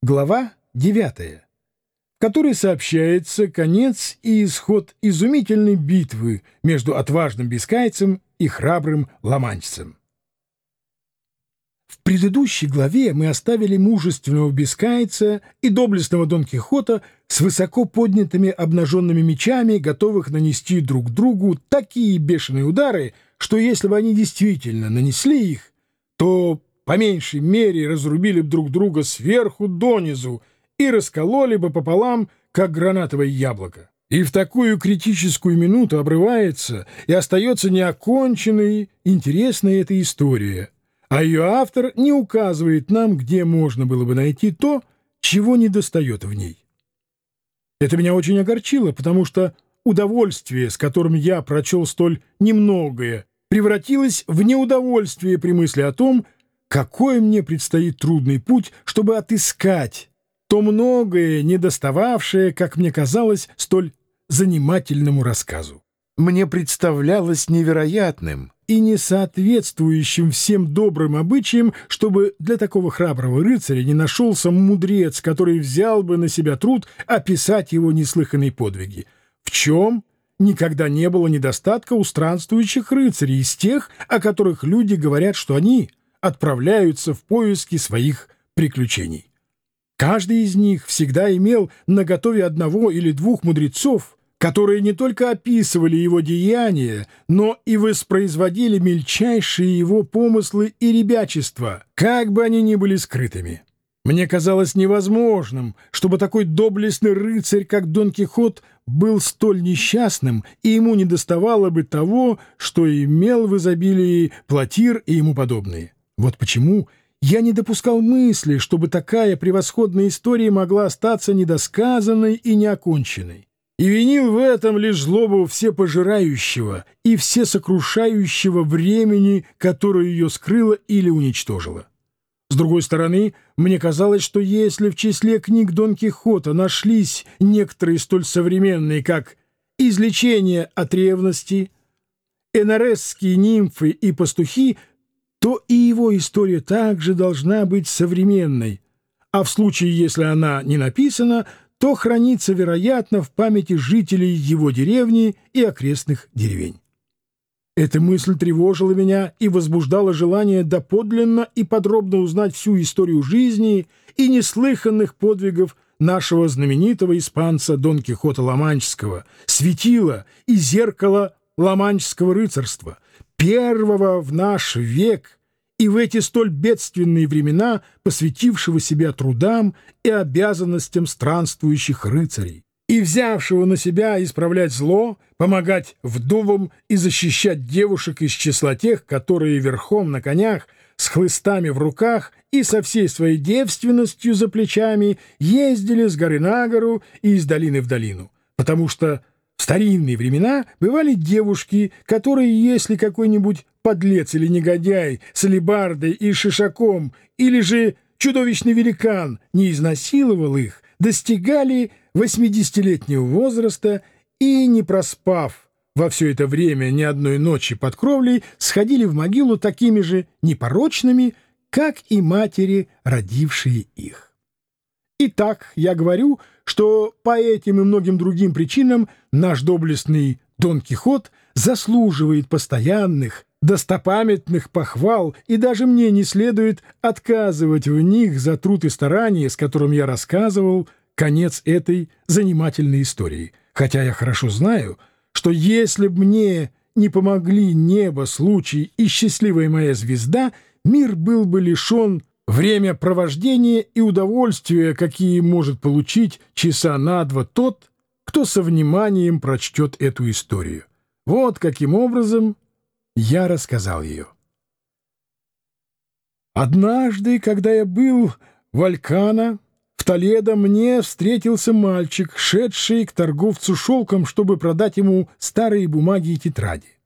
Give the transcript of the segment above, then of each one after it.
Глава 9, в которой сообщается конец и исход изумительной битвы между отважным бискайцем и храбрым ломанчцем. В предыдущей главе мы оставили мужественного бискайца и доблестного Дон Кихота с высоко поднятыми обнаженными мечами, готовых нанести друг другу такие бешеные удары, что если бы они действительно нанесли их, то по меньшей мере разрубили бы друг друга сверху донизу и раскололи бы пополам, как гранатовое яблоко. И в такую критическую минуту обрывается и остается неоконченной интересная эта история, а ее автор не указывает нам, где можно было бы найти то, чего не достает в ней. Это меня очень огорчило, потому что удовольствие, с которым я прочел столь немногое, превратилось в неудовольствие при мысли о том, какой мне предстоит трудный путь, чтобы отыскать то многое, недостававшее, как мне казалось, столь занимательному рассказу. Мне представлялось невероятным и несоответствующим всем добрым обычаям, чтобы для такого храброго рыцаря не нашелся мудрец, который взял бы на себя труд описать его неслыханные подвиги. В чем никогда не было недостатка у странствующих рыцарей из тех, о которых люди говорят, что они отправляются в поиски своих приключений. Каждый из них всегда имел наготове одного или двух мудрецов, которые не только описывали его деяния, но и воспроизводили мельчайшие его помыслы и ребячества, как бы они ни были скрытыми. Мне казалось невозможным, чтобы такой доблестный рыцарь, как Дон Кихот, был столь несчастным, и ему не доставало бы того, что имел в изобилии платир и ему подобные. Вот почему я не допускал мысли, чтобы такая превосходная история могла остаться недосказанной и неоконченной. И винил в этом лишь злобу всепожирающего и всесокрушающего времени, которое ее скрыло или уничтожило. С другой стороны, мне казалось, что если в числе книг Дон Кихота нашлись некоторые столь современные, как «Излечение от ревности», «Эноресские нимфы и пастухи», то и его история также должна быть современной, а в случае, если она не написана, то хранится, вероятно, в памяти жителей его деревни и окрестных деревень. Эта мысль тревожила меня и возбуждала желание доподлинно и подробно узнать всю историю жизни и неслыханных подвигов нашего знаменитого испанца Дон Кихота Ламанчского, светила и зеркала ламанчского рыцарства — первого в наш век и в эти столь бедственные времена посвятившего себя трудам и обязанностям странствующих рыцарей и взявшего на себя исправлять зло, помогать вдовам и защищать девушек из числа тех, которые верхом на конях, с хлыстами в руках и со всей своей девственностью за плечами ездили с горы на гору и из долины в долину, потому что в старинные времена бывали девушки, которые, если какой-нибудь подлец или негодяй с алебардой и шишаком, или же чудовищный великан не изнасиловал их, достигали восьмидесятилетнего возраста и, не проспав во все это время ни одной ночи под кровлей, сходили в могилу такими же непорочными, как и матери, родившие их. Итак, я говорю, что по этим и многим другим причинам наш доблестный Дон Кихот заслуживает постоянных, достопамятных похвал, и даже мне не следует отказывать в них за труд и старание, с которым я рассказывал конец этой занимательной истории. Хотя я хорошо знаю, что если б мне не помогли небо, случай и счастливая моя звезда, мир был бы лишен время провождения и удовольствия, какие может получить часа на два тот, кто со вниманием прочтет эту историю. Вот каким образом я рассказал ее. Однажды, когда я был в Алькана, в Толедо, мне встретился мальчик, шедший к торговцу шелком, чтобы продать ему старые бумаги и тетради.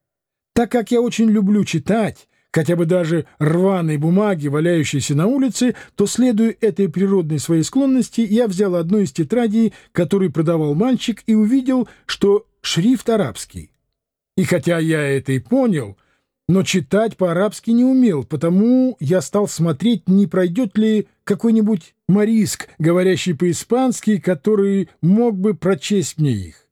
Так как я очень люблю читать, хотя бы даже рваной бумаги, валяющейся на улице, то, следуя этой природной своей склонности, я взял одну из тетрадей, которую продавал мальчик, и увидел, что шрифт арабский. И хотя я это и понял, но читать по-арабски не умел, потому я стал смотреть, не пройдет ли какой-нибудь мориск, говорящий по-испански, который мог бы прочесть мне их.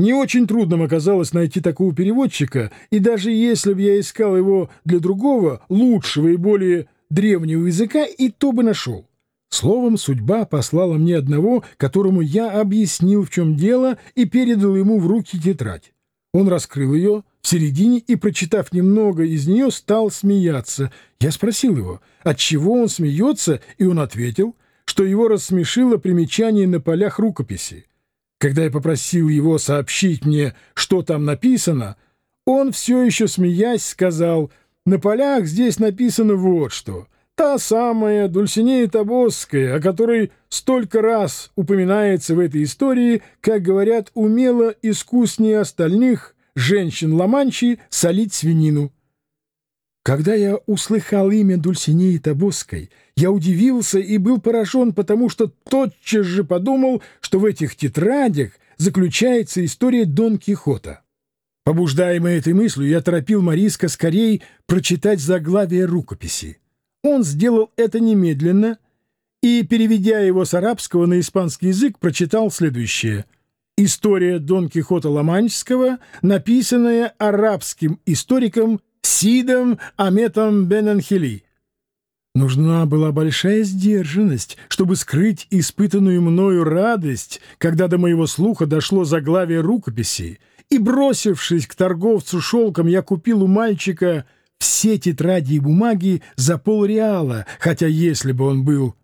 Не очень трудным оказалось найти такого переводчика, и даже если бы я искал его для другого, лучшего и более древнего языка, и то бы нашел. Словом, судьба послала мне одного, которому я объяснил, в чем дело, и передал ему в руки тетрадь. Он раскрыл ее в середине и, прочитав немного из нее, стал смеяться. Я спросил его, от чего он смеется, и он ответил, что его рассмешило примечание на полях рукописи. Когда я попросил его сообщить мне, что там написано, он, все еще смеясь, сказал, «На полях здесь написано вот что. Та самая Дульсинея Тобосская, о которой столько раз упоминается в этой истории, как говорят, умело искуснее остальных женщин Ламанчи солить свинину». Когда я услыхал имя Дульсинеи Тобосской, я удивился и был поражен, потому что тотчас же подумал, что в этих тетрадях заключается история Дон Кихота. Побуждаемый этой мыслью, я торопил Мариска скорей прочитать заглавие рукописи. Он сделал это немедленно и, переведя его с арабского на испанский язык, прочитал следующее. История Дон Кихота Ломанческого, написанная арабским историком Сидом Аметом Бен-Анхели. Нужна была большая сдержанность, чтобы скрыть испытанную мною радость, когда до моего слуха дошло заглавие рукописи, и, бросившись к торговцу шелком, я купил у мальчика все тетради и бумаги за полреала, хотя если бы он был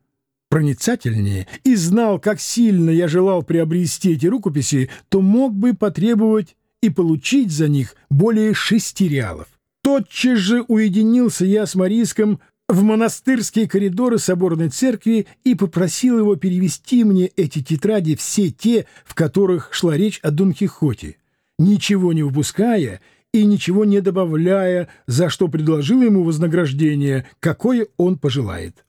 проницательнее и знал, как сильно я желал приобрести эти рукописи, то мог бы потребовать и получить за них более шести реалов. Тотчас же уединился я с Мариском в монастырские коридоры соборной церкви и попросил его перевести мне эти тетради, все те, в которых шла речь о Дон Кихоте, ничего не выпуская и ничего не добавляя, за что предложил ему вознаграждение, какое он пожелает.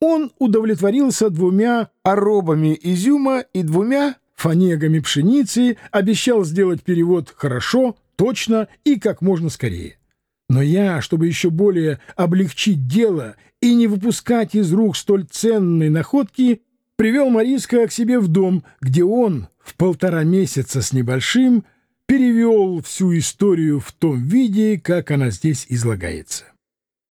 Он удовлетворился двумя оробами изюма и двумя фанегами пшеницы, обещал сделать перевод хорошо, точно и как можно скорее. Но я, чтобы еще более облегчить дело и не выпускать из рук столь ценной находки, привел Мариска к себе в дом, где он в полтора месяца с небольшим перевел всю историю в том виде, как она здесь излагается.